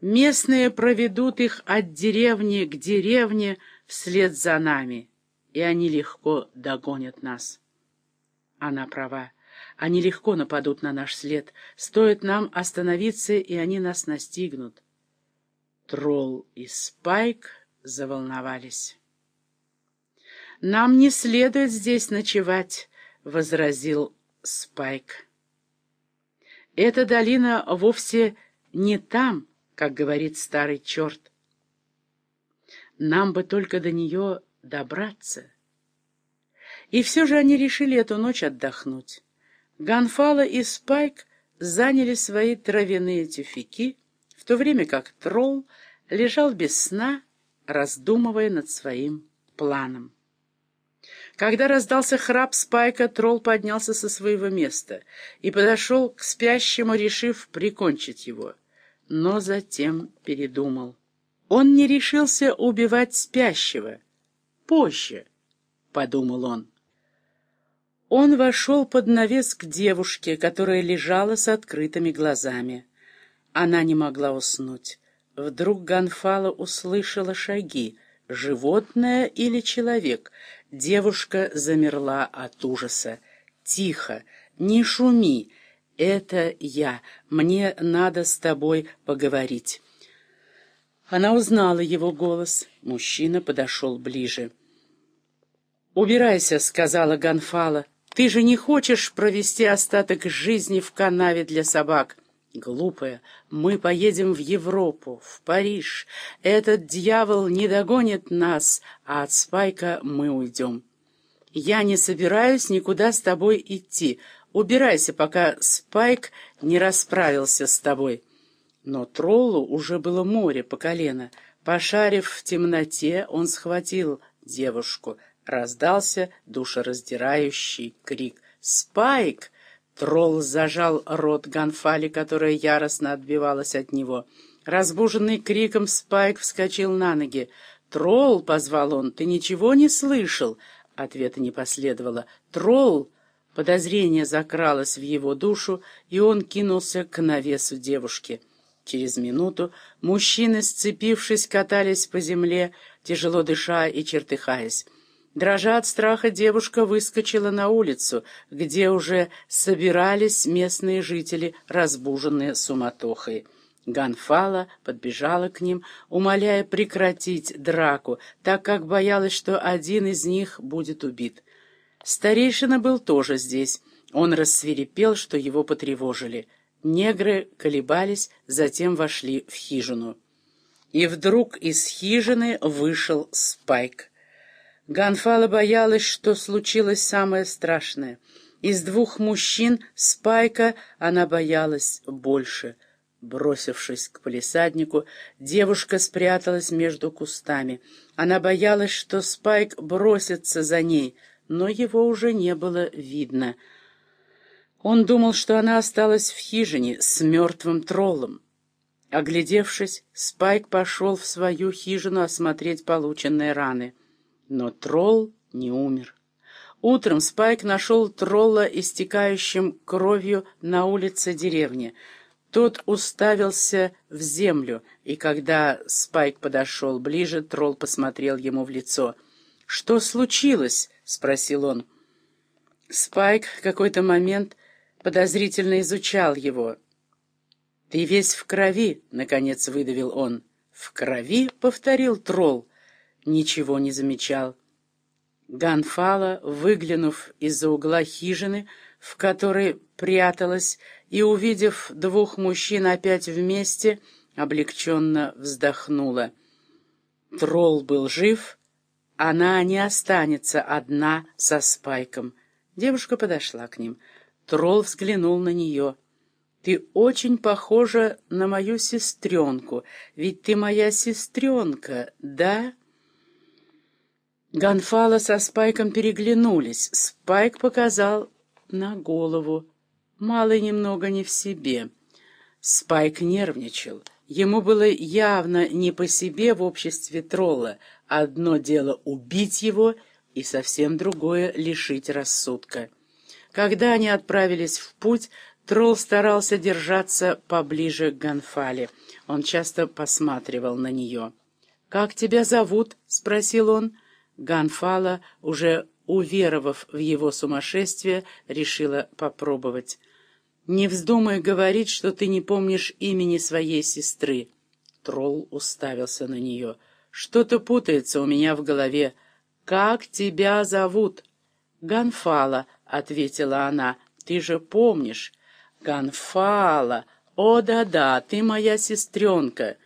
Местные проведут их от деревни к деревне вслед за нами, и они легко догонят нас. Она права. Они легко нападут на наш след. Стоит нам остановиться, и они нас настигнут. Тролл и Спайк заволновались. «Нам не следует здесь ночевать», — возразил Спайк. «Эта долина вовсе не там, как говорит старый черт. Нам бы только до нее добраться». И все же они решили эту ночь отдохнуть. Ганфала и Спайк заняли свои травяные тюфяки, в то время как тролл лежал без сна, раздумывая над своим планом. Когда раздался храп Спайка, тролл поднялся со своего места и подошел к спящему, решив прикончить его. Но затем передумал. Он не решился убивать спящего. «Позже», — подумал он. Он вошел под навес к девушке, которая лежала с открытыми глазами. Она не могла уснуть. Вдруг Ганфала услышала шаги. Животное или человек? Девушка замерла от ужаса. «Тихо! Не шуми! Это я. Мне надо с тобой поговорить». Она узнала его голос. Мужчина подошел ближе. «Убирайся», — сказала Ганфала. «Ты же не хочешь провести остаток жизни в канаве для собак?» Глупая, мы поедем в Европу, в Париж. Этот дьявол не догонит нас, а от Спайка мы уйдем. Я не собираюсь никуда с тобой идти. Убирайся, пока Спайк не расправился с тобой. Но троллу уже было море по колено. Пошарив в темноте, он схватил девушку. Раздался душераздирающий крик. «Спайк!» Тролл зажал рот Ганфали, которая яростно отбивалась от него. Разбуженный криком Спайк вскочил на ноги. «Тролл!» — позвал он. «Ты ничего не слышал?» Ответа не последовало. «Тролл!» Подозрение закралось в его душу, и он кинулся к навесу девушки. Через минуту мужчины, сцепившись, катались по земле, тяжело дыша и чертыхаясь. Дрожа от страха, девушка выскочила на улицу, где уже собирались местные жители, разбуженные суматохой. Ганфала подбежала к ним, умоляя прекратить драку, так как боялась, что один из них будет убит. Старейшина был тоже здесь. Он рассверепел, что его потревожили. Негры колебались, затем вошли в хижину. И вдруг из хижины вышел Спайк. Ганфала боялась, что случилось самое страшное. Из двух мужчин Спайка она боялась больше. Бросившись к полисаднику, девушка спряталась между кустами. Она боялась, что Спайк бросится за ней, но его уже не было видно. Он думал, что она осталась в хижине с мертвым троллом. Оглядевшись, Спайк пошел в свою хижину осмотреть полученные раны. Но тролл не умер. Утром Спайк нашел тролла, истекающим кровью на улице деревни. Тот уставился в землю, и когда Спайк подошел ближе, тролл посмотрел ему в лицо. «Что случилось?» — спросил он. Спайк какой-то момент подозрительно изучал его. «Ты весь в крови», — наконец выдавил он. «В крови?» — повторил тролл ничего не замечал. Ганфала, выглянув из-за угла хижины, в которой пряталась, и, увидев двух мужчин опять вместе, облегченно вздохнула. Тролл был жив, она не останется одна со Спайком. Девушка подошла к ним. Тролл взглянул на нее. «Ты очень похожа на мою сестренку, ведь ты моя сестренка, да?» Ганфала со Спайком переглянулись. Спайк показал на голову. Малый немного не в себе. Спайк нервничал. Ему было явно не по себе в обществе тролла. Одно дело убить его, и совсем другое — лишить рассудка. Когда они отправились в путь, тролл старался держаться поближе к Ганфале. Он часто посматривал на нее. «Как тебя зовут?» — спросил он. Ганфала, уже уверовав в его сумасшествие, решила попробовать. «Не вздумай говорить, что ты не помнишь имени своей сестры». Тролл уставился на нее. «Что-то путается у меня в голове. Как тебя зовут?» «Ганфала», — ответила она. «Ты же помнишь». «Ганфала! О, да-да, ты моя сестренка!»